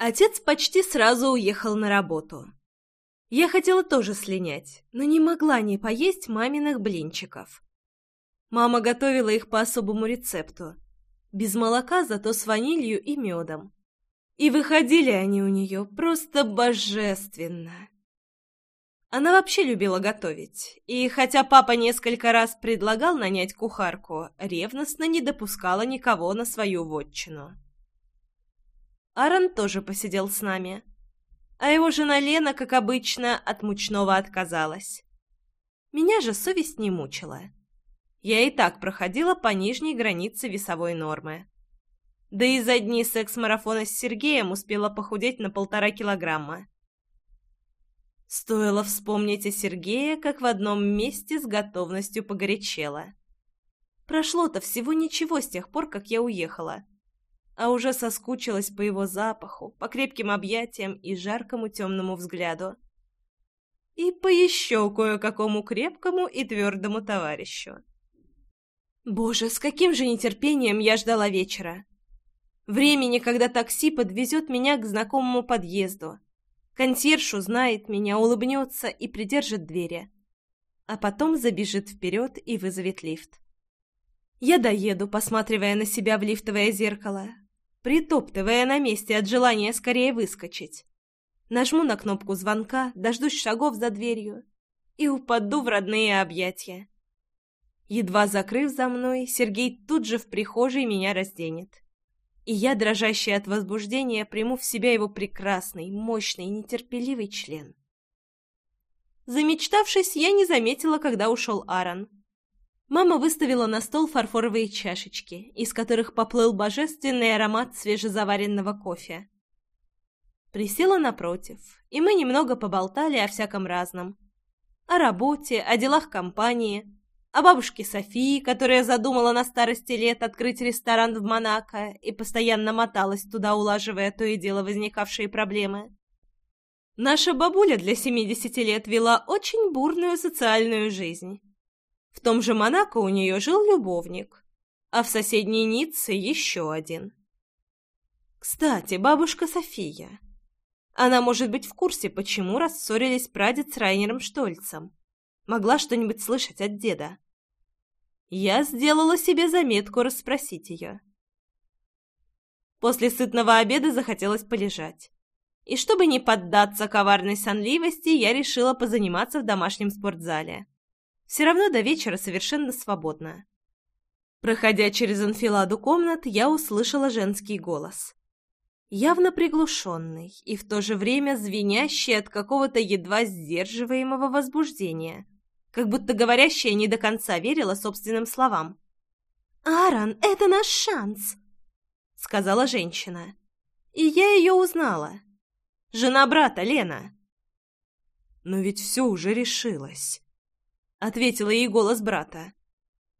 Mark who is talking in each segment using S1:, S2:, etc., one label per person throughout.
S1: Отец почти сразу уехал на работу. Я хотела тоже слинять, но не могла не поесть маминых блинчиков. Мама готовила их по особому рецепту. Без молока, зато с ванилью и медом. И выходили они у нее просто божественно. Она вообще любила готовить, и хотя папа несколько раз предлагал нанять кухарку, ревностно не допускала никого на свою вотчину. Аарон тоже посидел с нами, а его жена Лена, как обычно, от мучного отказалась. Меня же совесть не мучила. Я и так проходила по нижней границе весовой нормы. Да и за дни секс-марафона с Сергеем успела похудеть на полтора килограмма. Стоило вспомнить о Сергее, как в одном месте с готовностью погорячела. Прошло-то всего ничего с тех пор, как я уехала. А уже соскучилась по его запаху, по крепким объятиям и жаркому темному взгляду. И по еще кое-какому крепкому и твердому товарищу. Боже, с каким же нетерпением я ждала вечера. Времени, когда такси подвезет меня к знакомому подъезду. Консьерж узнает меня, улыбнется и придержит двери. А потом забежит вперед и вызовет лифт. Я доеду, посматривая на себя в лифтовое зеркало, притоптывая на месте от желания скорее выскочить. Нажму на кнопку звонка, дождусь шагов за дверью и упаду в родные объятия. Едва закрыв за мной, Сергей тут же в прихожей меня разденет и я, дрожащая от возбуждения, приму в себя его прекрасный, мощный, нетерпеливый член. Замечтавшись, я не заметила, когда ушел Аарон. Мама выставила на стол фарфоровые чашечки, из которых поплыл божественный аромат свежезаваренного кофе. Присела напротив, и мы немного поболтали о всяком разном. О работе, о делах компании, о бабушке Софии, которая задумала на старости лет открыть ресторан в Монако и постоянно моталась туда, улаживая то и дело возникавшие проблемы. Наша бабуля для 70 лет вела очень бурную социальную жизнь. В том же Монако у нее жил любовник, а в соседней Ницце еще один. Кстати, бабушка София. Она может быть в курсе, почему рассорились прадед с Райнером Штольцем могла что-нибудь слышать от деда. Я сделала себе заметку расспросить ее. После сытного обеда захотелось полежать. И чтобы не поддаться коварной сонливости, я решила позаниматься в домашнем спортзале. Все равно до вечера совершенно свободно. Проходя через анфиладу комнат, я услышала женский голос. Явно приглушенный и в то же время звенящий от какого-то едва сдерживаемого возбуждения – как будто говорящая не до конца верила собственным словам. «Аарон, это наш шанс!» — сказала женщина. И я ее узнала. Жена брата, Лена. «Но ведь все уже решилось», — ответила ей голос брата.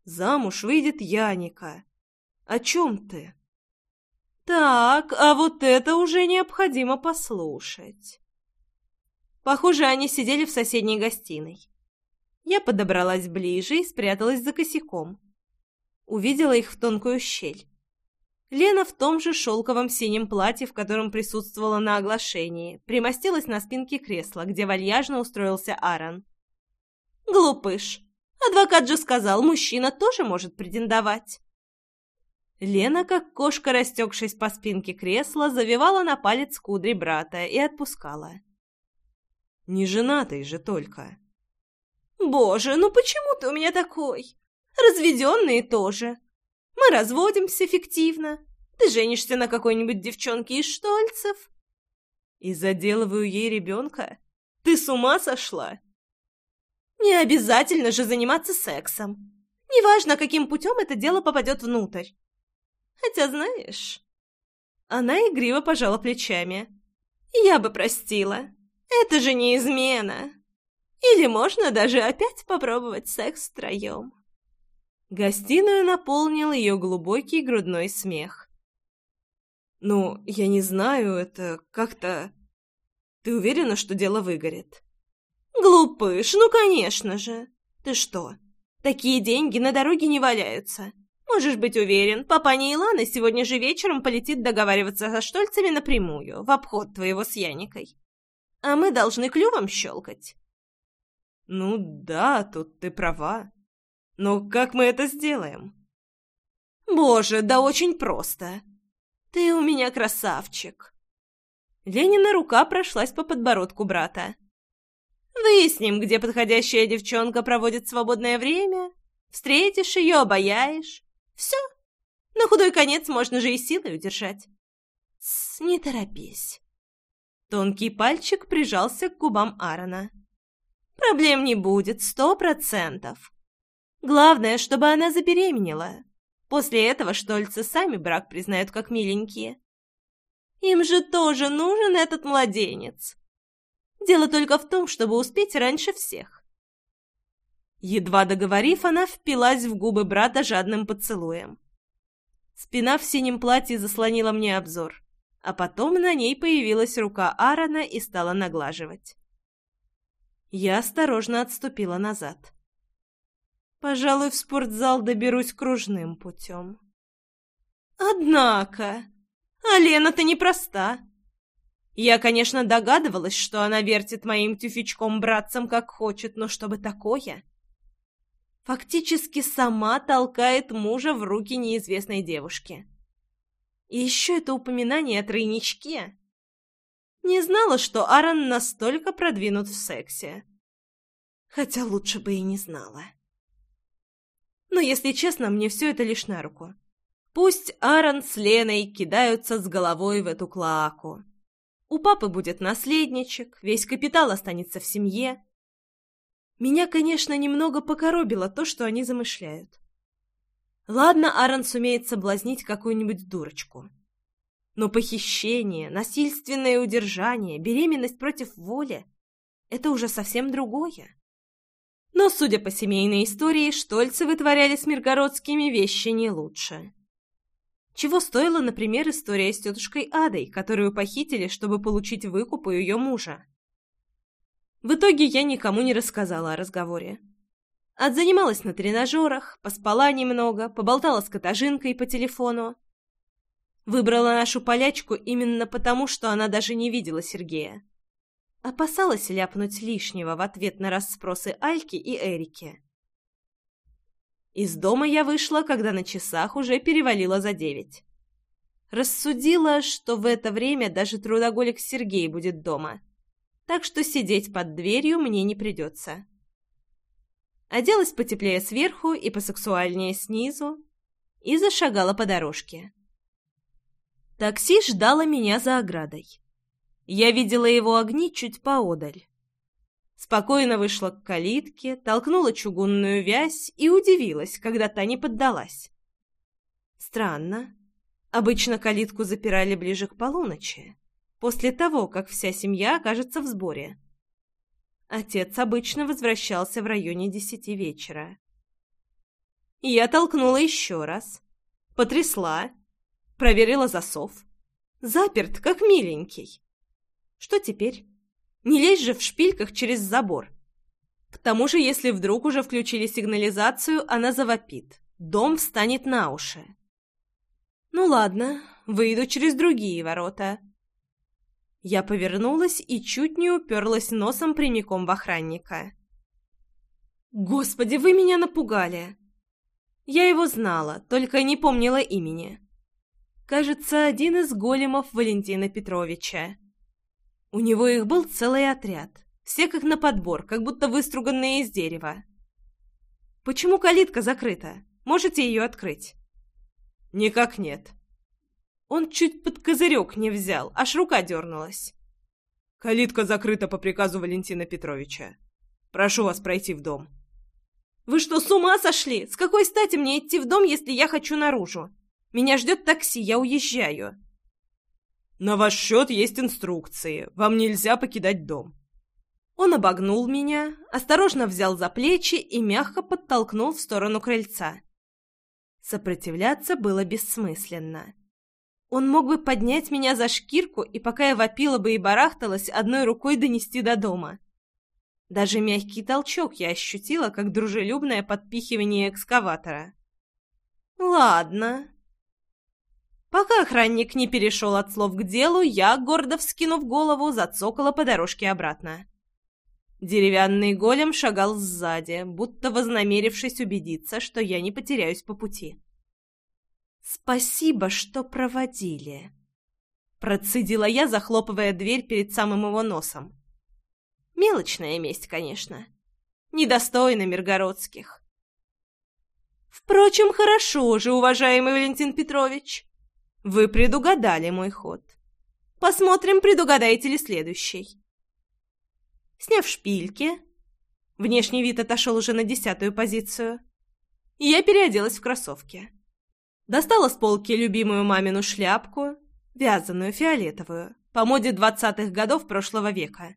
S1: «Замуж выйдет Яника. О чем ты?» «Так, а вот это уже необходимо послушать». Похоже, они сидели в соседней гостиной. Я подобралась ближе и спряталась за косяком. Увидела их в тонкую щель. Лена в том же шелковом синем платье, в котором присутствовала на оглашении, примостилась на спинке кресла, где вальяжно устроился Аарон. «Глупыш! Адвокат же сказал, мужчина тоже может претендовать!» Лена, как кошка, растекшись по спинке кресла, завивала на палец кудри брата и отпускала. «Не женатый же только!» «Боже, ну почему ты у меня такой? Разведенные тоже. Мы разводимся фиктивно. Ты женишься на какой-нибудь девчонке из Штольцев?» «И заделываю ей ребенка? Ты с ума сошла?» «Не обязательно же заниматься сексом. Неважно, каким путем это дело попадет внутрь. Хотя, знаешь...» Она игриво пожала плечами. «Я бы простила. Это же не измена. Или можно даже опять попробовать секс втроем. Гостиную наполнил ее глубокий грудной смех. «Ну, я не знаю, это как-то... Ты уверена, что дело выгорит?» «Глупыш, ну конечно же! Ты что, такие деньги на дороге не валяются? Можешь быть уверен, папаня Илана сегодня же вечером полетит договариваться со Штольцами напрямую, в обход твоего с Яникой. А мы должны клювом щелкать.
S2: Ну да, тут ты права. Но как мы это сделаем?
S1: Боже, да очень просто. Ты у меня красавчик. Ленина рука прошлась по подбородку брата. Выясним, где подходящая девчонка проводит свободное время. Встретишь ее, обаяешь. Все. На худой конец можно же и силой удержать. Тс, не торопись. Тонкий пальчик прижался к губам Аарона. Проблем не будет, сто процентов. Главное, чтобы она забеременела. После этого штольцы сами брак признают как миленькие. Им же тоже нужен этот младенец. Дело только в том, чтобы успеть раньше всех. Едва договорив, она впилась в губы брата жадным поцелуем. Спина в синем платье заслонила мне обзор, а потом на ней появилась рука Аарона и стала наглаживать. Я осторожно отступила назад. Пожалуй, в спортзал доберусь кружным путем. Однако, а Лена-то непроста. Я, конечно, догадывалась, что она вертит моим тюфячком-братцем как хочет, но чтобы такое фактически сама толкает мужа в руки неизвестной девушки. И еще это упоминание о тройничке. Не знала, что Аарон настолько продвинут в сексе. Хотя лучше бы и не знала. Но, если честно, мне все это лишь на руку. Пусть Аарон с Леной кидаются с головой в эту клоаку. У папы будет наследничек, весь капитал останется в семье. Меня, конечно, немного покоробило то, что они замышляют. Ладно, Аарон сумеет соблазнить какую-нибудь дурочку. Но похищение, насильственное удержание, беременность против воли — это уже совсем другое. Но, судя по семейной истории, Штольцы вытворяли с Миргородскими вещи не лучше. Чего стоила, например, история с тетушкой Адой, которую похитили, чтобы получить выкуп у ее мужа. В итоге я никому не рассказала о разговоре. Отзанималась на тренажерах, поспала немного, поболтала с Катажинкой по телефону. Выбрала нашу полячку именно потому, что она даже не видела Сергея. Опасалась ляпнуть лишнего в ответ на расспросы Альки и Эрики. Из дома я вышла, когда на часах уже перевалило за девять. Рассудила, что в это время даже трудоголик Сергей будет дома так что сидеть под дверью мне не придется. Оделась потеплее сверху и посексуальнее снизу и зашагала по дорожке. Такси ждало меня за оградой. Я видела его огни чуть поодаль. Спокойно вышла к калитке, толкнула чугунную вязь и удивилась, когда та не поддалась. Странно. Обычно калитку запирали ближе к полуночи после того, как вся семья окажется в сборе. Отец обычно возвращался в районе десяти вечера. Я толкнула еще раз, потрясла, проверила засов. Заперт, как миленький. Что теперь? Не лезь же в шпильках через забор. К тому же, если вдруг уже включили сигнализацию, она завопит. Дом встанет на уши. Ну ладно, выйду через другие ворота. Я повернулась и чуть не уперлась носом прямиком в охранника. «Господи, вы меня напугали!» Я его знала, только не помнила имени. Кажется, один из големов Валентина Петровича. У него их был целый отряд, все как на подбор, как будто выструганные из дерева. «Почему калитка закрыта? Можете ее открыть?»
S2: «Никак нет»,
S1: он чуть под козырек не взял, аж рука дернулась.
S2: «Калитка закрыта по приказу Валентина Петровича. Прошу вас пройти в дом».
S1: «Вы что, с ума сошли? С какой стати мне идти в дом, если я хочу наружу? Меня ждет такси, я уезжаю».
S2: «На ваш счет есть инструкции. Вам нельзя покидать дом».
S1: Он обогнул меня, осторожно взял за плечи и мягко подтолкнул в сторону крыльца. Сопротивляться было бессмысленно. Он мог бы поднять меня за шкирку и, пока я вопила бы и барахталась, одной рукой донести до дома. Даже мягкий толчок я ощутила, как дружелюбное подпихивание экскаватора. Ладно. Пока охранник не перешел от слов к делу, я, гордо вскинув голову, зацокала по дорожке обратно. Деревянный голем шагал сзади, будто вознамерившись убедиться, что я не потеряюсь по пути. «Спасибо, что проводили», — процедила я, захлопывая дверь перед самым его носом. Мелочная месть, конечно. Недостойна миргородских. Впрочем, хорошо же, уважаемый Валентин Петрович. Вы предугадали мой ход. Посмотрим, предугадаете ли следующий. Сняв шпильки, внешний вид отошел уже на десятую позицию, я переоделась в кроссовки. Достала с полки любимую мамину шляпку, вязаную, фиолетовую, по моде двадцатых годов прошлого века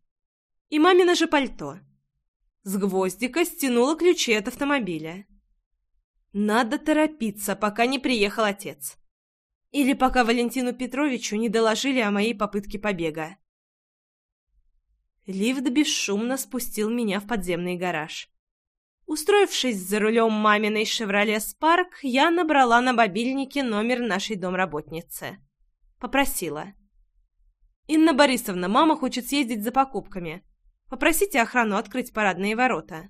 S1: и мамино же пальто. С гвоздика стянула ключи от автомобиля. Надо торопиться, пока не приехал отец. Или пока Валентину Петровичу не доложили о моей попытке побега. Лифт бесшумно спустил меня в подземный гараж. Устроившись за рулем маминой «Шевроле Спарк», я набрала на мобильнике номер нашей домработницы. Попросила. «Инна Борисовна, мама хочет съездить за покупками. Попросите охрану открыть парадные ворота».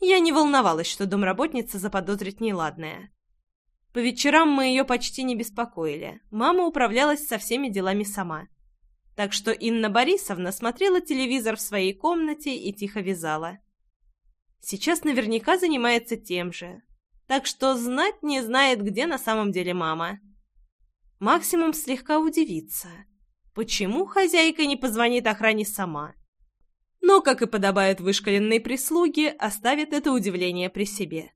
S1: Я не волновалась, что домработница заподозрит неладное. По вечерам мы ее почти не беспокоили. Мама управлялась со всеми делами сама. Так что Инна Борисовна смотрела телевизор в своей комнате и тихо вязала. Сейчас наверняка занимается тем же. Так что знать не знает, где на самом деле мама. Максимум слегка удивится. Почему хозяйка не позвонит охране сама? но, как и подобает вышкаленной прислуге, оставит это удивление при себе.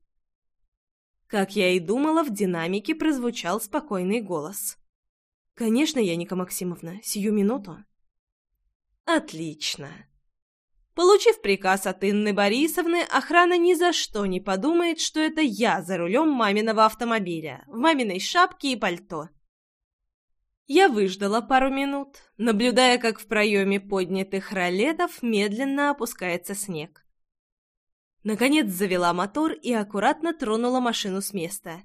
S1: Как я и думала, в динамике прозвучал спокойный голос. «Конечно, Яника Максимовна, сию минуту». «Отлично». Получив приказ от Инны Борисовны, охрана ни за что не подумает, что это я за рулем маминого автомобиля, в маминой шапке и пальто. Я выждала пару минут, наблюдая, как в проеме поднятых ролетов медленно опускается снег. Наконец завела мотор и аккуратно тронула машину с места.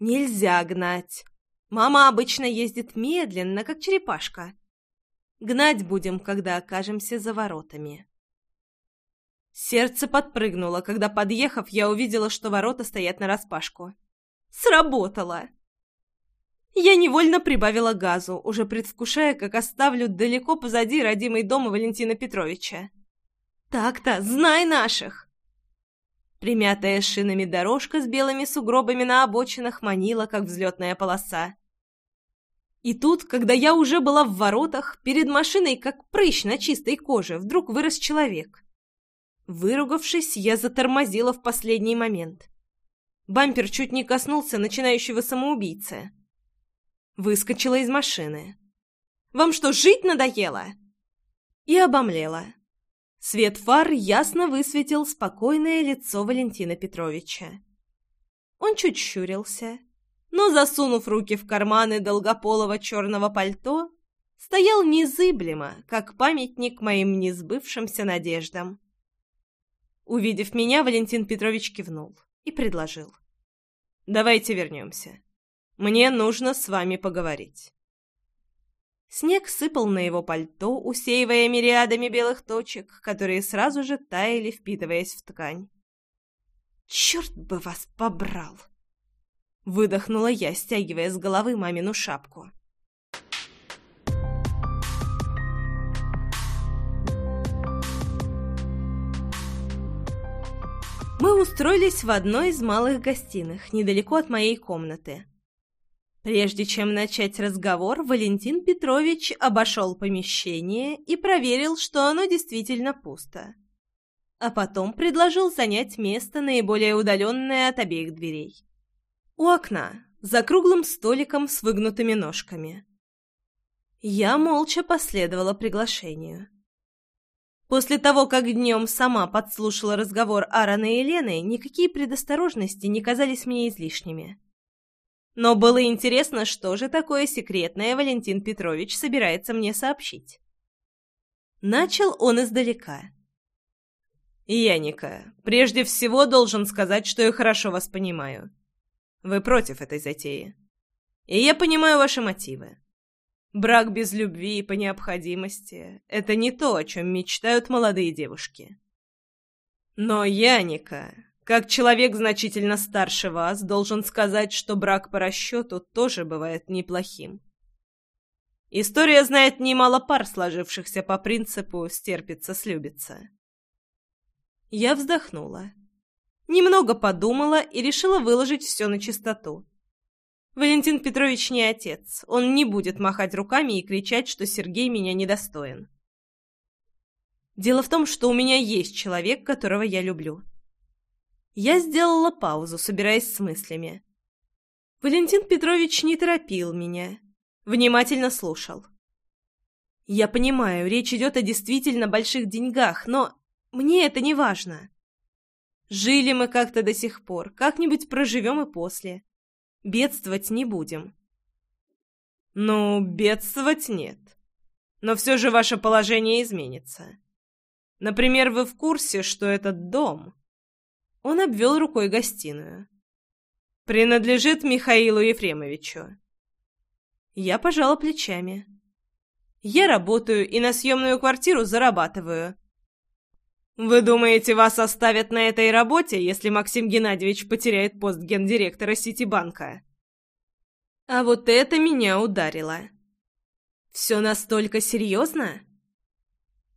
S1: «Нельзя гнать. Мама обычно ездит медленно, как черепашка. Гнать будем, когда окажемся за воротами». Сердце подпрыгнуло, когда, подъехав, я увидела, что ворота стоят нараспашку. «Сработало!» Я невольно прибавила газу, уже предвкушая, как оставлю далеко позади родимый дом Валентина Петровича. «Так-то, знай наших!» Примятая шинами дорожка с белыми сугробами на обочинах манила, как взлетная полоса. И тут, когда я уже была в воротах, перед машиной, как прыщ на чистой коже, вдруг вырос человек. Выругавшись, я затормозила в последний момент. Бампер чуть не коснулся начинающего самоубийцы. Выскочила из машины. «Вам что, жить надоело?» И обомлела. Свет фар ясно высветил спокойное лицо Валентина Петровича. Он чуть щурился, но, засунув руки в карманы долгополого черного пальто, стоял незыблемо, как памятник моим несбывшимся надеждам. Увидев меня, Валентин Петрович кивнул и предложил. «Давайте вернемся. Мне нужно с вами поговорить». Снег сыпал на его пальто, усеивая мириадами белых точек, которые сразу же таяли, впитываясь в ткань. «Черт бы вас побрал!» Выдохнула я, стягивая с головы мамину шапку. Мы устроились в одной из малых гостиных, недалеко от моей комнаты. Прежде чем начать разговор, Валентин Петрович обошел помещение и проверил, что оно действительно пусто. А потом предложил занять место, наиболее удаленное от обеих дверей. У окна, за круглым столиком с выгнутыми ножками. Я молча последовала приглашению. После того, как днем сама подслушала разговор Аарона и Елены, никакие предосторожности не казались мне излишними. Но было интересно, что же такое секретное Валентин Петрович собирается мне сообщить. Начал он издалека. «Яника, прежде всего должен сказать, что я хорошо вас понимаю.
S2: Вы против этой затеи. И я понимаю ваши мотивы. Брак без любви и по необходимости — это не то, о чем мечтают молодые девушки. Но Яника, как человек значительно старше вас, должен сказать, что брак по расчету тоже бывает неплохим. История знает немало пар, сложившихся по принципу «стерпится-слюбится».
S1: Я вздохнула. Немного подумала и решила выложить все на чистоту. Валентин Петрович не отец. Он не будет махать руками и кричать, что Сергей меня недостоин. Дело в том, что у меня есть человек, которого я люблю. Я сделала паузу, собираясь с мыслями. Валентин Петрович не торопил меня. Внимательно слушал. Я понимаю, речь идет о действительно больших деньгах, но мне это не важно. Жили мы как-то до сих пор, как-нибудь проживем и после. Бедствовать не будем.
S2: Ну, бедствовать нет. Но все же ваше положение изменится. Например, вы в курсе, что этот дом...
S1: Он обвел рукой гостиную.
S2: Принадлежит Михаилу Ефремовичу.
S1: Я пожала плечами. Я работаю и на съемную квартиру зарабатываю.
S2: «Вы думаете, вас оставят на этой работе, если Максим Геннадьевич потеряет пост гендиректора Ситибанка?»
S1: А вот это меня ударило. Все настолько серьезно?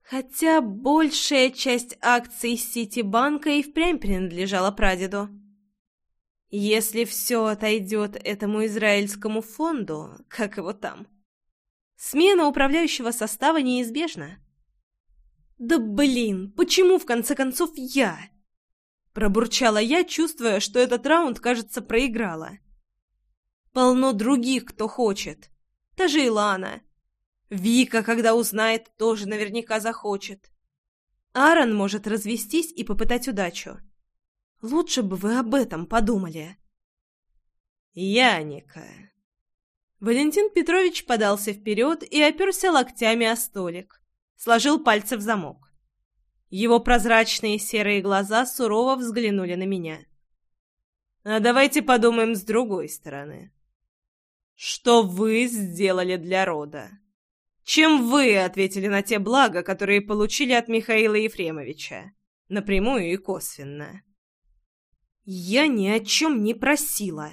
S1: Хотя большая часть акций Ситибанка и впрямь принадлежала прадеду. Если все отойдет этому израильскому фонду, как его там, смена управляющего состава неизбежна. «Да блин, почему в конце концов я?» Пробурчала я, чувствуя, что этот раунд, кажется, проиграла. Полно других, кто хочет. Та же Илана. Вика, когда узнает, тоже наверняка захочет. Аарон может развестись и попытать удачу. Лучше бы вы об этом подумали.
S2: Яника.
S1: Валентин Петрович подался вперед и оперся локтями о столик сложил пальцы в замок. Его прозрачные серые глаза сурово взглянули на меня.
S2: «А давайте подумаем с другой стороны. Что вы сделали для рода? Чем вы ответили на те блага, которые получили от Михаила Ефремовича? Напрямую и косвенно?»
S1: «Я ни о чем не просила!»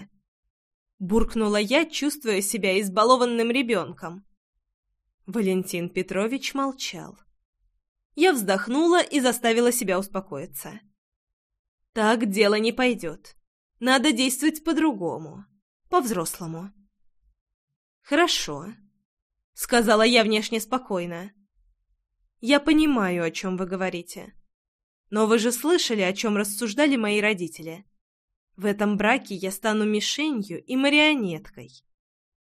S1: Буркнула я, чувствуя себя избалованным ребенком. Валентин Петрович молчал. Я вздохнула и заставила себя успокоиться. Так дело не пойдет. Надо действовать по-другому. По-взрослому. «Хорошо», — сказала я внешне спокойно. «Я понимаю, о чем вы говорите. Но вы же слышали, о чем рассуждали мои родители. В этом браке я стану мишенью и марионеткой.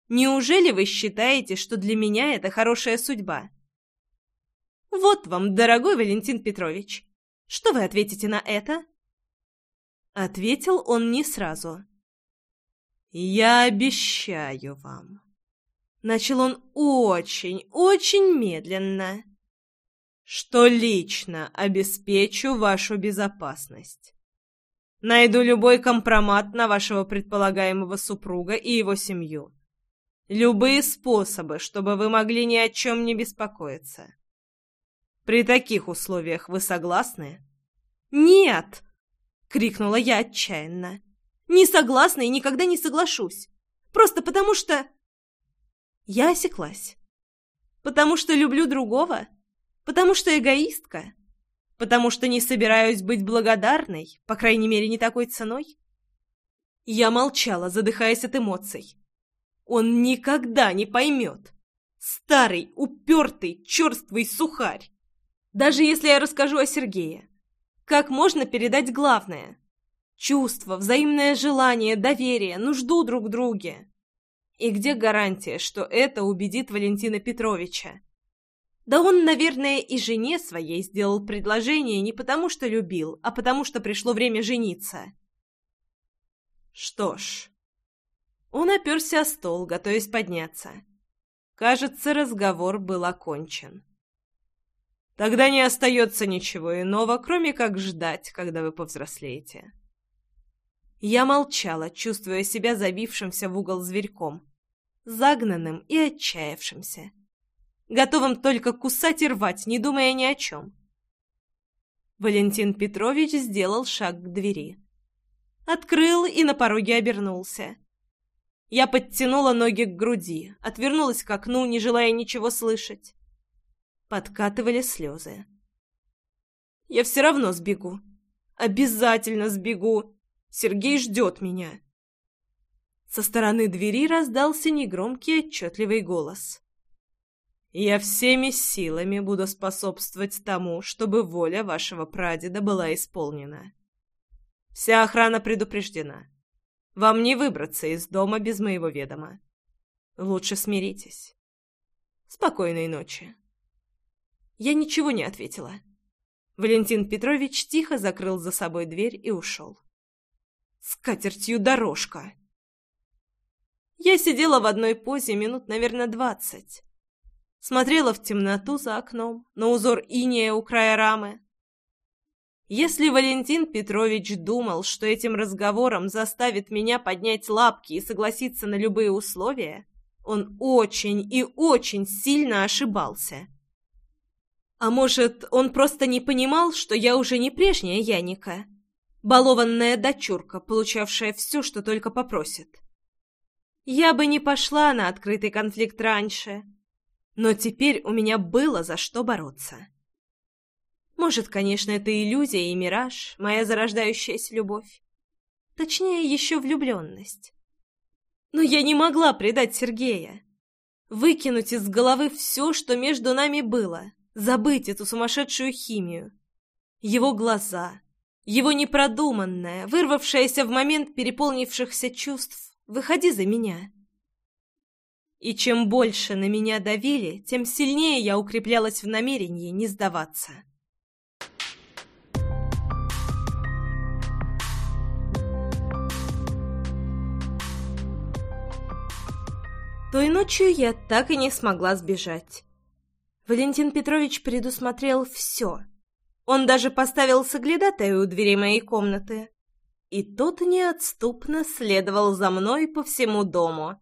S1: Неужели вы считаете, что для меня это хорошая судьба? Вот вам, дорогой Валентин Петрович. Что вы ответите на это? Ответил он не сразу.
S2: «Я обещаю вам».
S1: Начал он очень, очень медленно.
S2: «Что лично обеспечу вашу безопасность. Найду любой компромат на вашего предполагаемого супруга и его семью Любые способы, чтобы вы могли ни о чем не беспокоиться. При таких условиях вы согласны?
S1: Нет! крикнула я отчаянно. Не согласна и никогда не соглашусь. Просто потому что... Я осеклась. Потому что люблю другого? Потому что эгоистка? Потому что не собираюсь быть благодарной, по крайней мере, не такой ценой? Я молчала, задыхаясь от эмоций. Он никогда не поймет. Старый, упертый, черствый сухарь. Даже если я расскажу о Сергее. Как можно передать главное? Чувство, взаимное желание, доверие, нужду друг в друге. И где гарантия, что это убедит Валентина Петровича? Да он, наверное, и жене своей сделал предложение не потому, что любил, а потому, что пришло время жениться.
S2: Что ж,
S1: он оперся о стол, готовясь подняться. Кажется, разговор был окончен.
S2: Тогда не остается ничего иного, кроме как ждать, когда вы повзрослеете.
S1: Я молчала, чувствуя себя забившимся в угол зверьком, загнанным и отчаявшимся, готовым только кусать и рвать, не думая ни о чем. Валентин Петрович сделал шаг к двери. Открыл и на пороге обернулся. Я подтянула ноги к груди, отвернулась к окну, не желая ничего слышать. Подкатывали слезы. «Я все равно сбегу. Обязательно сбегу. Сергей ждет меня». Со стороны двери раздался негромкий отчетливый голос. «Я всеми силами буду способствовать тому, чтобы воля вашего прадеда была исполнена. Вся охрана предупреждена. Вам не выбраться из дома без моего ведома. Лучше смиритесь. Спокойной ночи». Я ничего не ответила. Валентин Петрович тихо закрыл за собой дверь и ушел. «С катертью дорожка!» Я сидела в одной позе минут, наверное, двадцать. Смотрела в темноту за окном, на узор иния у края рамы. Если Валентин Петрович думал, что этим разговором заставит меня поднять лапки и согласиться на любые условия, он очень и очень сильно ошибался. А может, он просто не понимал, что я уже не прежняя Яника, балованная дочурка, получавшая все, что только попросит. Я бы не пошла на открытый конфликт раньше, но теперь у меня было за что бороться. Может, конечно, это иллюзия и мираж, моя зарождающаяся любовь. Точнее, еще влюбленность. Но я не могла предать Сергея. Выкинуть из головы все, что между нами было. Забыть эту сумасшедшую химию. Его глаза. Его непродуманное, вырвавшееся в момент переполнившихся чувств Выходи за меня. И чем больше на меня давили, тем сильнее я укреплялась в намерении не сдаваться. Той ночью я так и не смогла сбежать. Валентин Петрович предусмотрел все. Он даже поставил соглядатая у двери моей комнаты и тот неотступно следовал за мной по всему дому.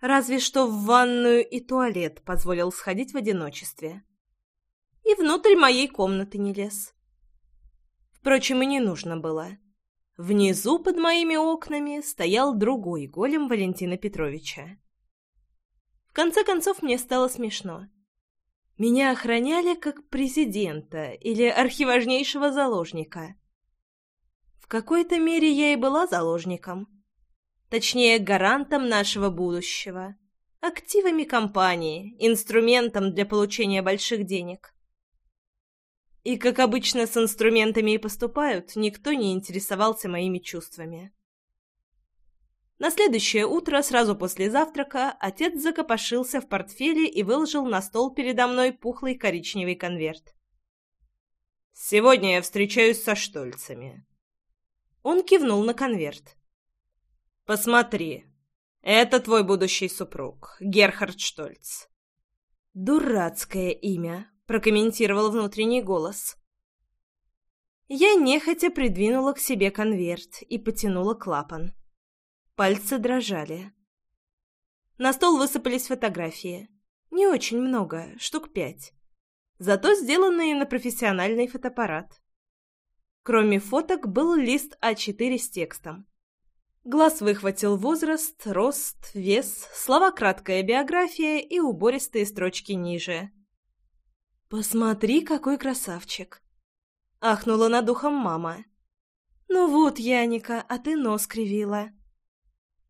S1: Разве что в ванную и туалет позволил сходить в одиночестве. И внутрь моей комнаты не лез. Впрочем, и не нужно было. Внизу под моими окнами стоял другой голем Валентина Петровича. В конце концов, мне стало смешно. Меня охраняли как президента или архиважнейшего заложника какой-то мере я и была заложником. Точнее, гарантом нашего будущего. Активами компании, инструментом для получения больших денег. И, как обычно с инструментами и поступают, никто не интересовался моими чувствами. На следующее утро, сразу после завтрака, отец закопошился в портфеле и выложил на стол передо мной пухлый коричневый конверт. «Сегодня я встречаюсь со Штольцами. Он кивнул на конверт. «Посмотри. Это твой будущий супруг, Герхард Штольц». «Дурацкое имя», — прокомментировал внутренний голос. Я нехотя придвинула к себе конверт и потянула клапан. Пальцы дрожали. На стол высыпались фотографии. Не очень много, штук пять. Зато сделанные на профессиональный фотоаппарат. Кроме фоток был лист А4 с текстом. Глаз выхватил возраст, рост, вес, слова «краткая биография» и убористые строчки ниже. «Посмотри, какой красавчик!» — ахнула над ухом мама. «Ну вот, Яника, а ты нос кривила».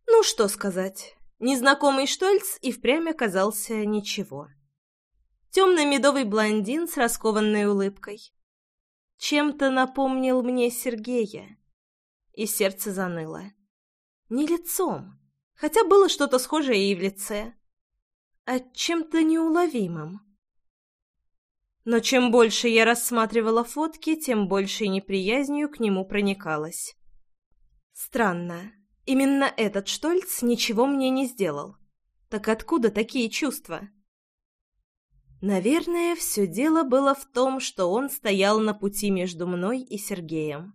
S1: Ну, что сказать, незнакомый Штольц и впрямь оказался ничего. Темно-медовый блондин с раскованной улыбкой чем-то напомнил мне Сергея. И сердце заныло. Не лицом, хотя было что-то схожее и в лице, а чем-то неуловимым. Но чем больше я рассматривала фотки, тем большей неприязнью к нему проникалась. Странно, именно этот Штольц ничего мне не сделал. Так откуда такие чувства? Наверное, все дело было в том, что он стоял на пути между мной и Сергеем.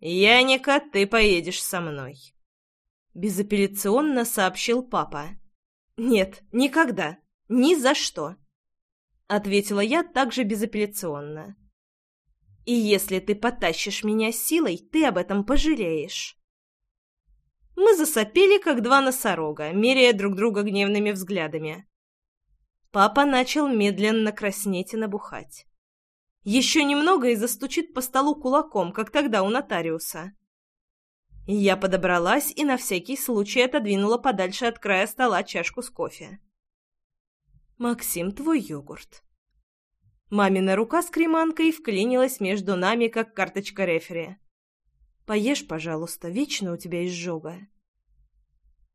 S2: «Яника, ты поедешь со мной», — безапелляционно сообщил папа.
S1: «Нет, никогда, ни за что», — ответила я также безапелляционно. «И если ты потащишь меня силой, ты об этом пожалеешь». Мы засопели, как два носорога, меряя друг друга гневными взглядами. Папа начал медленно краснеть и набухать. Еще немного и застучит по столу кулаком, как тогда у нотариуса. Я подобралась и на всякий случай отодвинула подальше от края стола чашку с кофе. «Максим, твой йогурт». Мамина рука с креманкой вклинилась между нами, как карточка рефери. «Поешь, пожалуйста, вечно у тебя изжога».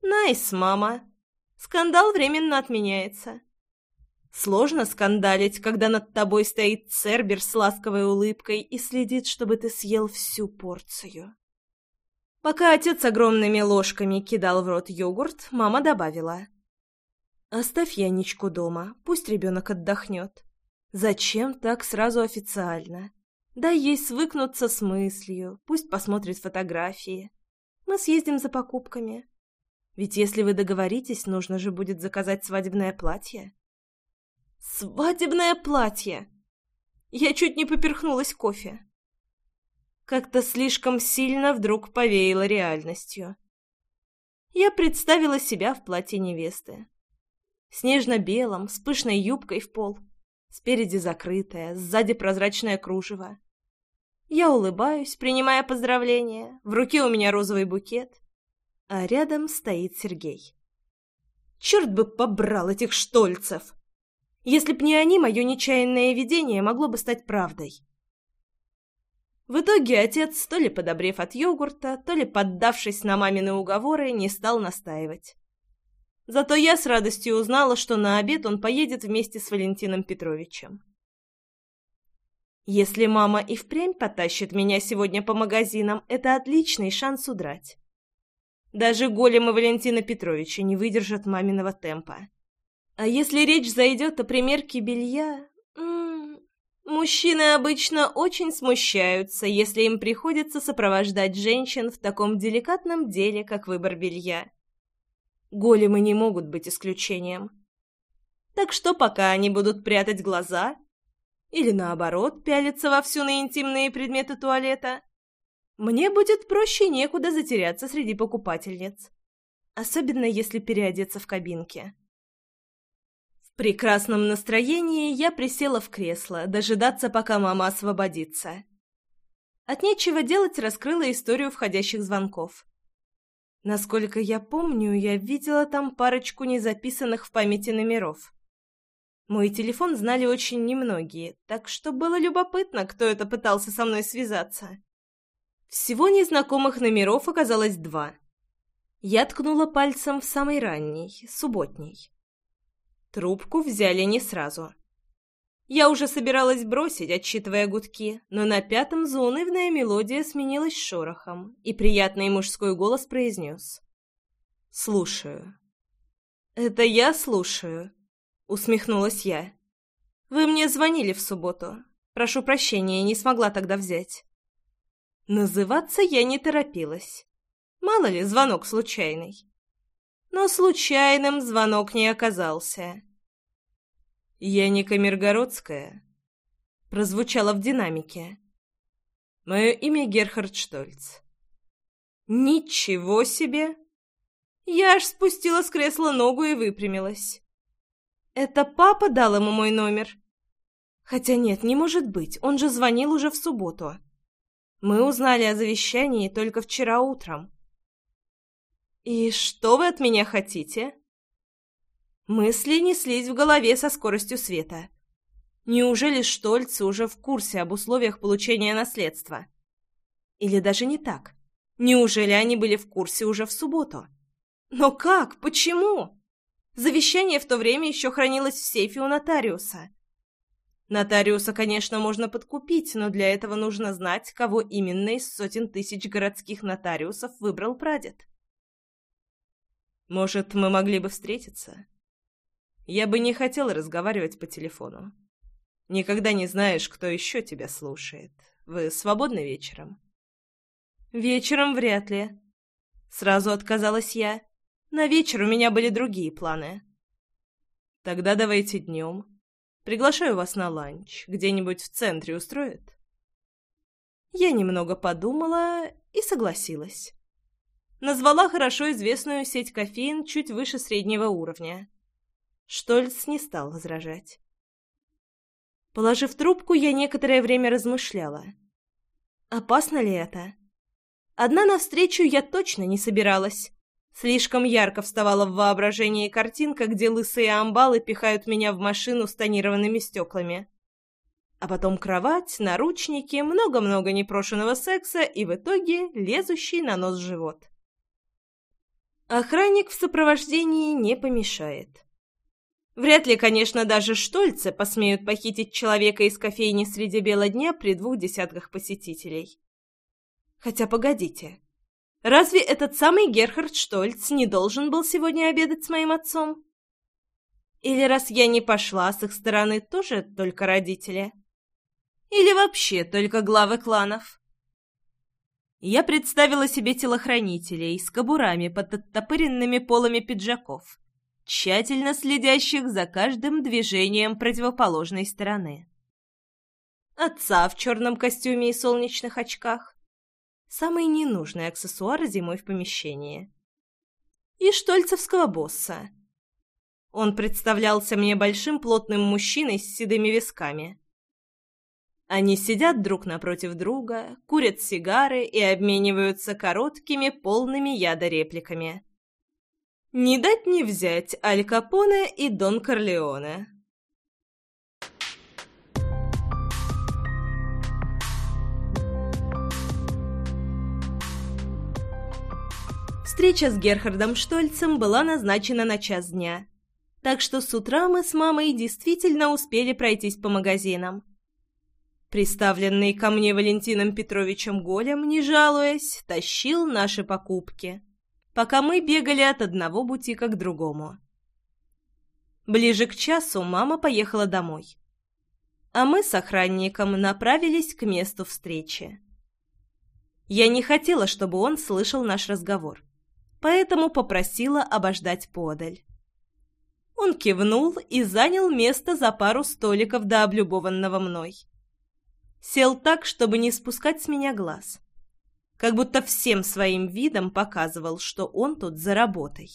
S1: «Nice, мама. Скандал временно отменяется. Сложно скандалить, когда над тобой стоит Цербер с ласковой улыбкой и следит, чтобы ты съел всю порцию. Пока отец огромными ложками кидал в рот йогурт, мама добавила. «Оставь Янечку дома, пусть ребенок отдохнет. Зачем так сразу официально? Дай ей свыкнуться с мыслью, пусть посмотрит фотографии. Мы съездим за покупками. Ведь если вы договоритесь, нужно же будет заказать свадебное платье». Свадебное платье! Я чуть не поперхнулась кофе. Как-то слишком сильно вдруг повеяло реальностью. Я представила себя в платье невесты. Снежно-белом, с пышной юбкой в пол. Спереди закрытая, сзади прозрачное кружево. Я улыбаюсь, принимая поздравления. В руке у меня розовый букет. А рядом стоит Сергей. Черт бы побрал этих штольцев! Если б не они, мое нечаянное видение могло бы стать правдой. В итоге отец, то ли подобрев от йогурта, то ли поддавшись на мамины уговоры, не стал настаивать. Зато я с радостью узнала, что на обед он поедет вместе с Валентином Петровичем. Если мама и впрямь потащит меня сегодня по магазинам, это отличный шанс удрать. Даже големы Валентина Петровича не выдержат маминого темпа. А если речь зайдет о примерке белья... Мужчины обычно очень смущаются, если им приходится сопровождать женщин в таком деликатном деле, как выбор белья. Големы не могут быть исключением. Так что пока они будут прятать глаза, или наоборот пялиться вовсю на интимные предметы туалета, мне будет проще некуда затеряться среди покупательниц. Особенно если переодеться в кабинке прекрасном настроении я присела в кресло, дожидаться, пока мама освободится. От нечего делать раскрыла историю входящих звонков. Насколько я помню, я видела там парочку незаписанных в памяти номеров. Мой телефон знали очень немногие, так что было любопытно, кто это пытался со мной связаться. Всего незнакомых номеров оказалось два. Я ткнула пальцем в самый ранний, субботний. Трубку взяли не сразу. Я уже собиралась бросить, отсчитывая гудки, но на пятом заунывная мелодия сменилась шорохом, и приятный мужской голос произнес. «Слушаю». «Это я слушаю», — усмехнулась я. «Вы мне звонили в субботу. Прошу прощения, не смогла тогда взять». Называться я не торопилась. Мало ли, звонок случайный. Но случайным звонок не оказался. «Я не Камергородская», — прозвучало в динамике. «Мое имя Герхард Штольц». «Ничего себе!» Я аж спустила с кресла ногу и выпрямилась. «Это папа дал ему мой номер?» «Хотя нет, не может быть, он же звонил уже в субботу. Мы узнали о завещании только вчера утром». «И что вы от меня хотите?» Мысли неслись в голове со скоростью света. Неужели Штольцы уже в курсе об условиях получения наследства? Или даже не так? Неужели они были в курсе уже в субботу? Но как? Почему? Завещание в то время еще хранилось в сейфе у нотариуса. Нотариуса, конечно, можно подкупить, но для этого нужно знать, кого именно из сотен тысяч городских нотариусов выбрал прадед. Может, мы могли бы встретиться? Я бы не хотел разговаривать по телефону. Никогда не знаешь, кто еще тебя слушает. Вы свободны вечером?» «Вечером вряд ли». Сразу отказалась я. На вечер у меня были другие планы.
S2: «Тогда давайте днем. Приглашаю вас на ланч. Где-нибудь в центре устроит?»
S1: Я немного подумала и согласилась. Назвала хорошо известную сеть кофеин чуть выше среднего уровня. Штольц не стал возражать. Положив трубку, я некоторое время размышляла. Опасно ли это? Одна навстречу я точно не собиралась. Слишком ярко вставала в воображении картинка, где лысые амбалы пихают меня в машину с тонированными стеклами. А потом кровать, наручники, много-много непрошенного секса и в итоге лезущий на нос живот. Охранник в сопровождении не помешает. Вряд ли, конечно, даже Штольцы посмеют похитить человека из кофейни среди бела дня при двух десятках посетителей. Хотя погодите. Разве этот самый Герхард Штольц не должен был сегодня обедать с моим отцом? Или раз я не пошла, с их стороны тоже только родители? Или вообще только главы кланов? Я представила себе телохранителей с кобурами под оттопыренными полами пиджаков, тщательно следящих за каждым движением противоположной стороны. Отца в черном костюме и солнечных очках, Самый ненужный аксессуар зимой в помещении. И штольцевского босса. Он представлялся мне большим плотным мужчиной с седыми висками. Они сидят друг напротив друга, курят сигары и обмениваются короткими, полными яда репликами. Не дать не взять Аль Капоне и Дон Корлеоне. Встреча с Герхардом Штольцем была назначена на час дня. Так что с утра мы с мамой действительно успели пройтись по магазинам. Приставленный ко мне Валентином Петровичем Голем, не жалуясь, тащил наши покупки, пока мы бегали от одного бутика к другому. Ближе к часу мама поехала домой. А мы с охранником направились к месту встречи. Я не хотела, чтобы он слышал наш разговор поэтому попросила обождать подаль. Он кивнул и занял место за пару столиков до облюбованного мной. Сел так, чтобы не спускать с меня глаз. Как будто всем своим видом показывал, что он тут за работой.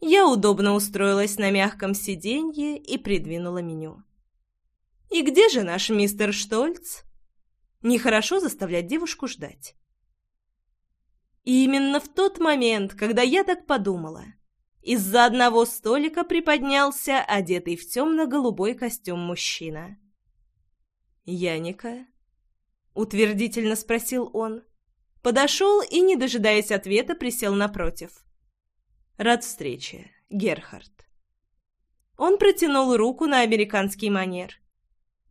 S1: Я удобно устроилась на мягком сиденье и придвинула меню. «И где же наш мистер Штольц?» Нехорошо заставлять девушку ждать. И именно в тот момент, когда я так подумала, из-за одного столика приподнялся одетый в темно-голубой костюм мужчина. «Яника?» — утвердительно спросил он. Подошел и, не дожидаясь ответа, присел напротив. «Рад встрече, Герхард». Он протянул руку на американский манер.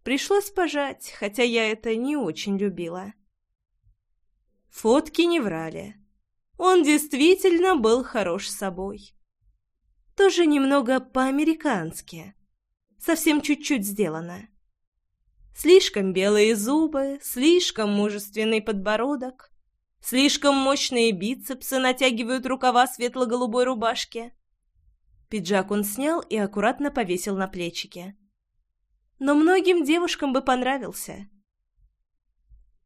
S1: Пришлось пожать, хотя я это не очень любила. Фотки не врали. Он действительно был хорош собой. Тоже немного по-американски. Совсем чуть-чуть сделано. Слишком белые зубы, слишком мужественный подбородок, слишком мощные бицепсы натягивают рукава светло-голубой рубашки. Пиджак он снял и аккуратно повесил на плечики. Но многим девушкам бы понравился.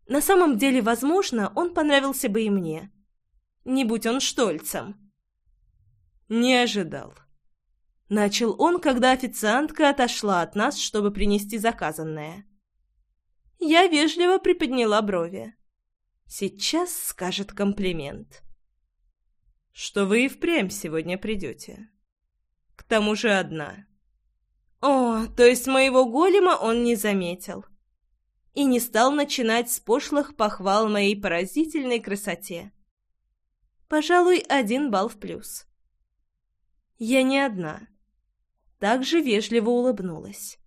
S1: На самом деле, возможно, он понравился бы и мне — не будь он Штольцем. Не ожидал. Начал он, когда официантка отошла от нас, чтобы принести заказанное. Я вежливо приподняла брови. Сейчас скажет комплимент. Что вы и впрямь сегодня придете. К тому же одна. О, то есть моего голема он не заметил. И не стал начинать с пошлых похвал моей поразительной красоте. Пожалуй, один балл в плюс. Я не одна. Также вежливо улыбнулась.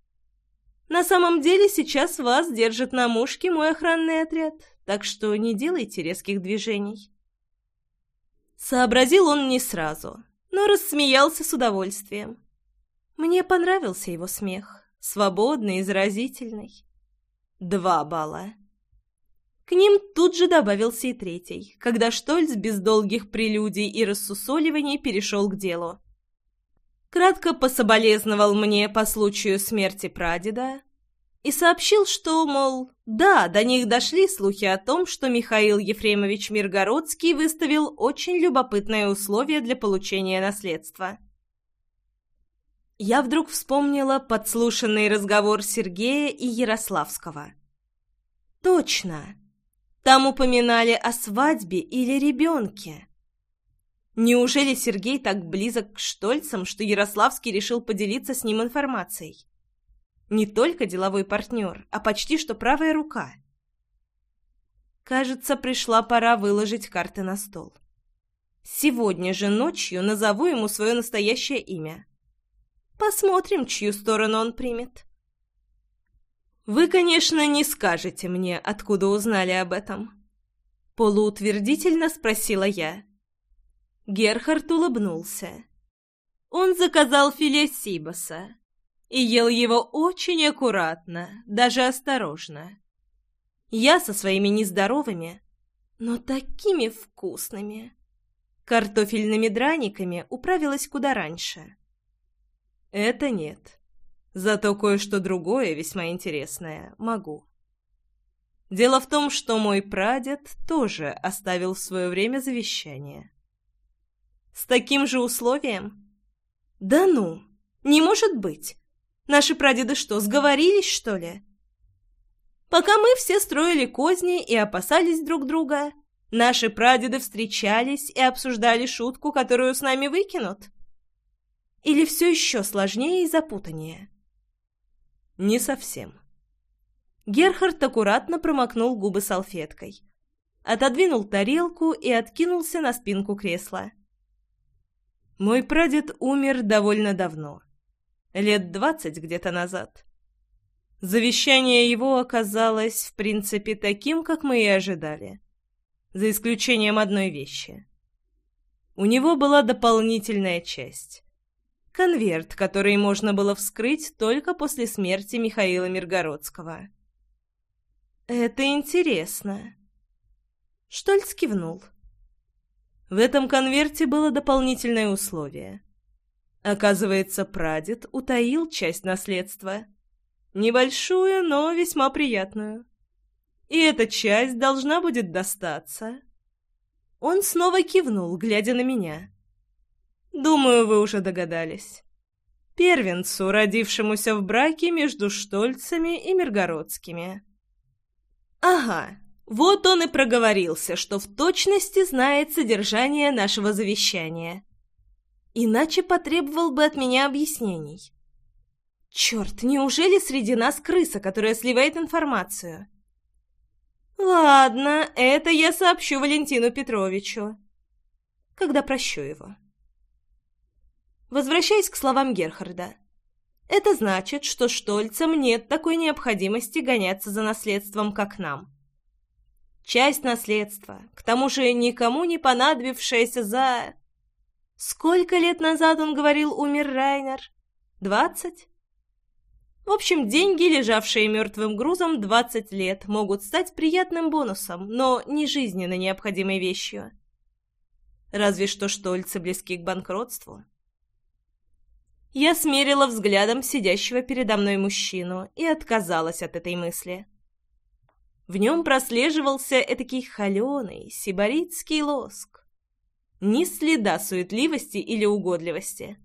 S1: На самом деле сейчас вас держит на мушке мой охранный отряд, так что не делайте резких движений. Сообразил он не сразу, но рассмеялся с удовольствием. Мне понравился его смех, свободный и заразительный. Два балла. К ним тут же добавился и третий, когда Штольц без долгих прелюдий и рассусоливаний перешел к делу. Кратко пособолезновал мне по случаю смерти прадеда и сообщил, что, мол, да, до них дошли слухи о том, что Михаил Ефремович Миргородский выставил очень любопытные условия для получения наследства. Я вдруг вспомнила подслушанный разговор Сергея и Ярославского. Точно! Там упоминали о свадьбе или ребенке. Неужели Сергей так близок к Штольцам, что Ярославский решил поделиться с ним информацией? Не только деловой партнер, а почти что правая рука. Кажется, пришла пора выложить карты на стол. Сегодня же ночью назову ему свое настоящее имя. Посмотрим, чью сторону он примет. «Вы, конечно, не скажете мне, откуда узнали об этом?» Полуутвердительно спросила я. Герхард улыбнулся. Он заказал филе сибаса и ел его очень аккуратно, даже осторожно. Я со своими нездоровыми, но такими вкусными, картофельными драниками управилась куда раньше. Это нет. Зато кое-что другое, весьма интересное, могу. Дело в том, что мой прадед тоже оставил в свое время завещание. С таким же условием? Да ну, не может быть. Наши прадеды что, сговорились, что ли? Пока мы все строили козни и опасались друг друга, наши прадеды встречались и обсуждали шутку, которую с нами выкинут. Или все еще сложнее и запутаннее? Не совсем. Герхард аккуратно промокнул губы салфеткой. Отодвинул тарелку и откинулся на спинку кресла. Мой прадед умер довольно давно. Лет двадцать где-то назад. Завещание его оказалось, в принципе, таким, как мы и ожидали. За исключением одной вещи. У него была дополнительная часть. Конверт, который можно было вскрыть только после смерти Михаила Миргородского. «Это интересно». Штольц кивнул. В этом конверте было дополнительное условие. Оказывается, прадед утаил часть наследства. Небольшую, но весьма приятную. И эта часть должна будет достаться. Он снова кивнул, глядя на меня. Думаю, вы уже догадались. Первенцу, родившемуся в браке между Штольцами и Миргородскими. Ага, вот он и проговорился, что в точности знает содержание нашего завещания. Иначе потребовал бы от меня объяснений. Черт, неужели среди нас крыса, которая сливает информацию? Ладно, это я сообщу Валентину Петровичу, когда прощу его. Возвращаясь к словам Герхарда. Это значит, что Штольцам нет такой необходимости гоняться за наследством, как нам. Часть наследства, к тому же никому не понадобившаяся за... Сколько лет назад, он говорил, умер Райнер? Двадцать? В общем, деньги, лежавшие мертвым грузом двадцать лет, могут стать приятным бонусом, но не жизненно необходимой вещью. Разве что Штольцы близки к банкротству. Я смерила взглядом сидящего передо мной мужчину и отказалась от этой мысли. В нем прослеживался этакий холеный, сибаритский лоск. Ни следа суетливости или угодливости.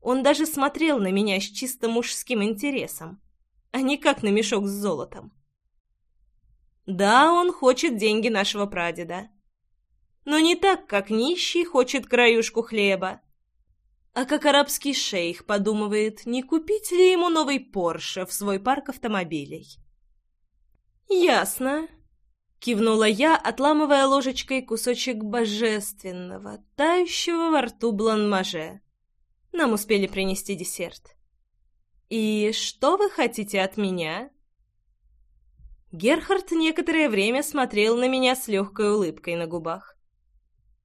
S1: Он даже смотрел на меня с чисто мужским интересом, а не как на мешок с золотом. Да, он хочет деньги нашего прадеда. Но не так, как нищий хочет краюшку хлеба а как арабский шейх подумывает, не купить ли ему новый Порше в свой парк автомобилей. «Ясно», — кивнула я, отламывая ложечкой кусочек божественного, тающего во рту бланмаже. Нам успели принести десерт. «И что вы хотите от меня?» Герхард некоторое время смотрел на меня с легкой улыбкой на губах.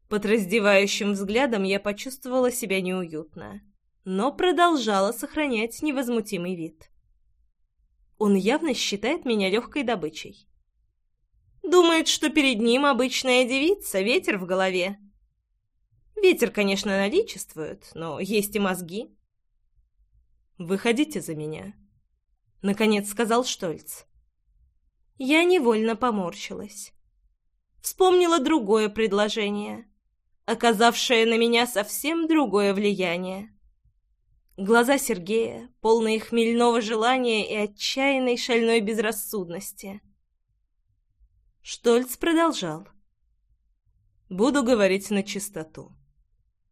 S1: Под раздевающим взглядом я почувствовала себя неуютно, но продолжала сохранять невозмутимый вид. Он явно считает меня легкой добычей. Думает, что перед ним обычная девица, ветер в голове. Ветер, конечно, наличествует, но есть и мозги.
S2: «Выходите за меня», — наконец сказал Штольц.
S1: Я невольно поморщилась. Вспомнила другое предложение, оказавшее на меня совсем другое влияние. Глаза Сергея, полные хмельного желания и отчаянной шальной безрассудности. Штольц продолжал.
S2: «Буду говорить на чистоту.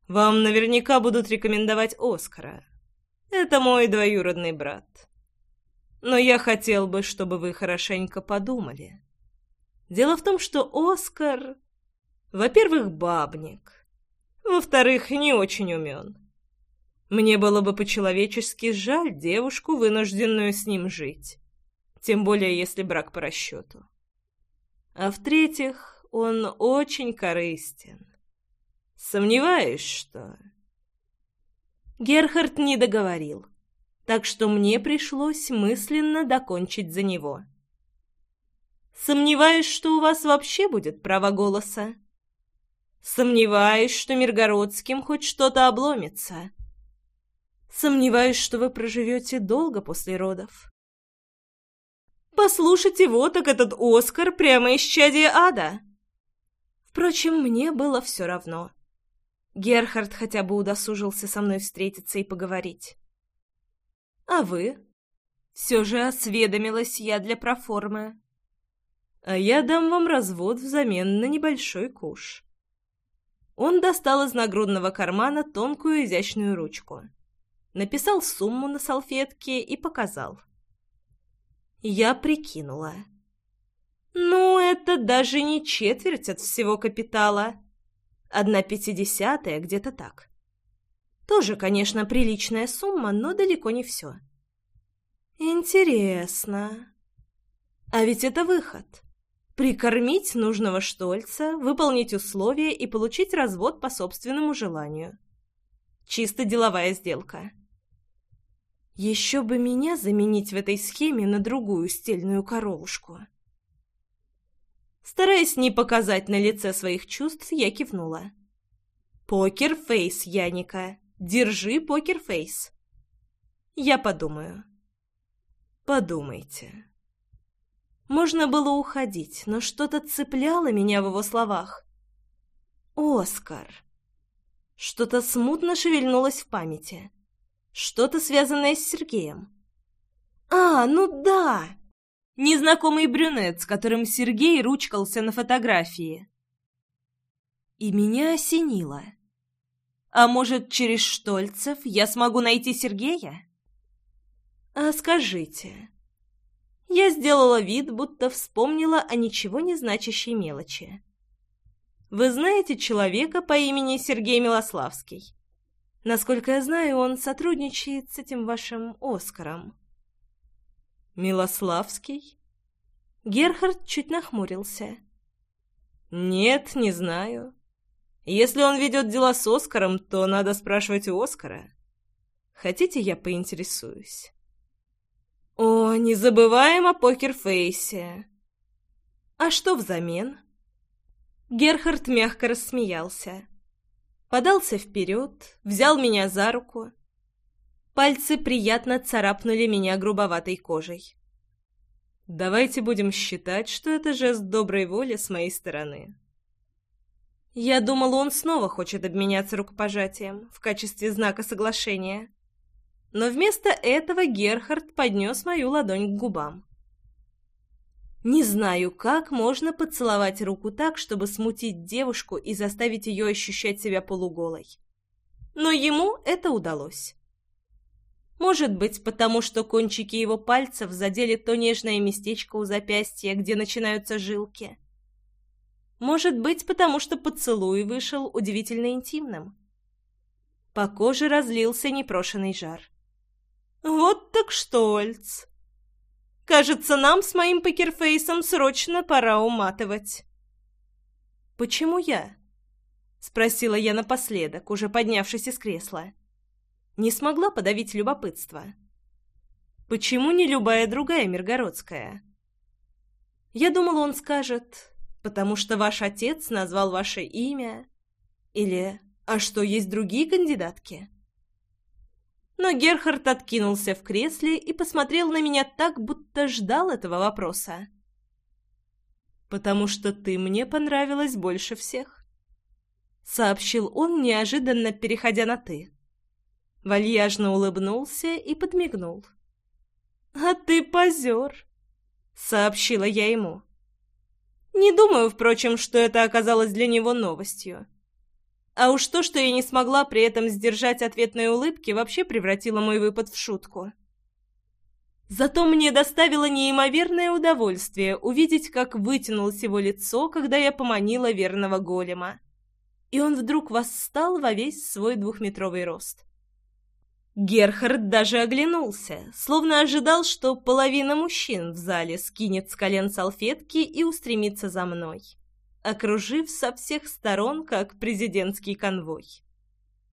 S2: Вам наверняка будут рекомендовать Оскара. Это мой двоюродный брат. Но я хотел бы, чтобы вы хорошенько подумали. Дело в том, что Оскар, во-первых, бабник, во-вторых, не очень умен. Мне было бы по-человечески жаль девушку, вынужденную с ним жить. Тем более, если брак по расчету. А в-третьих, он очень корыстен. Сомневаюсь, что...
S1: Герхард не договорил, так что мне пришлось мысленно докончить за него. Сомневаюсь, что у вас вообще будет право голоса. Сомневаюсь, что Миргородским хоть что-то обломится. Сомневаюсь, что вы проживете долго после родов. Послушайте, вот так этот Оскар прямо из чадия ада. Впрочем, мне было все равно. Герхард хотя бы удосужился со мной встретиться и поговорить. А вы? Все же осведомилась я для проформы.
S2: А я дам вам развод взамен на небольшой куш. Он достал из нагрудного кармана тонкую изящную ручку написал сумму на салфетке и показал.
S1: Я прикинула. Ну, это даже не четверть от всего капитала. Одна пятидесятая, где-то так. Тоже, конечно, приличная сумма, но далеко не все. Интересно. А ведь это выход. Прикормить нужного Штольца, выполнить условия и получить развод по собственному желанию. Чисто деловая сделка. Еще бы меня заменить в этой схеме на другую стельную коровушку. Стараясь не показать на лице своих чувств, я кивнула. «Покер-фейс, Яника! Держи покер-фейс!» «Я подумаю». «Подумайте». Можно было уходить, но что-то цепляло меня в его словах. «Оскар». Что-то смутно шевельнулось в памяти. Что-то связанное с Сергеем. А, ну да! Незнакомый брюнет, с которым Сергей ручкался на фотографии. И меня осенило. А может, через Штольцев я смогу найти Сергея? А скажите... Я сделала вид, будто вспомнила о ничего не значащей мелочи. Вы знаете человека по имени Сергей Милославский? Насколько я знаю, он сотрудничает с этим вашим Оскаром.
S2: Милославский?
S1: Герхард чуть нахмурился.
S2: Нет, не знаю. Если он ведет дела с Оскаром, то надо спрашивать у Оскара. Хотите, я поинтересуюсь?
S1: О, не забываем о покерфейсе. А что взамен? Герхард мягко рассмеялся подался вперед, взял меня за руку. Пальцы приятно царапнули меня грубоватой кожей.
S2: «Давайте будем считать, что это жест доброй воли с моей стороны».
S1: Я думала, он снова хочет обменяться рукопожатием в качестве знака соглашения. Но вместо этого Герхард поднес мою ладонь к губам. Не знаю, как можно поцеловать руку так, чтобы смутить девушку и заставить ее ощущать себя полуголой. Но ему это удалось. Может быть, потому что кончики его пальцев задели то нежное местечко у запястья, где начинаются жилки. Может быть, потому что поцелуй вышел удивительно интимным. По коже разлился непрошенный жар. «Вот так Штольц!» Кажется, нам с моим покерфейсом срочно пора уматывать. «Почему я?» — спросила я напоследок, уже поднявшись из кресла. Не смогла подавить любопытство. «Почему не любая другая Миргородская?» Я думала, он скажет, потому что ваш отец назвал ваше имя, или «А что, есть другие кандидатки?» Но Герхард откинулся в кресле и посмотрел на меня так, будто ждал этого вопроса.
S2: «Потому что ты мне понравилась больше всех», —
S1: сообщил он, неожиданно переходя на «ты». Вальяжно улыбнулся и подмигнул. «А ты позер», — сообщила я ему. Не думаю, впрочем, что это оказалось для него новостью. А уж то, что я не смогла при этом сдержать ответной улыбки, вообще превратило мой выпад в шутку. Зато мне доставило неимоверное удовольствие увидеть, как вытянулось его лицо, когда я поманила верного голема. И он вдруг восстал во весь свой двухметровый рост. Герхард даже оглянулся, словно ожидал, что половина мужчин в зале скинет с колен салфетки и устремится за мной, окружив со всех сторон, как президентский конвой.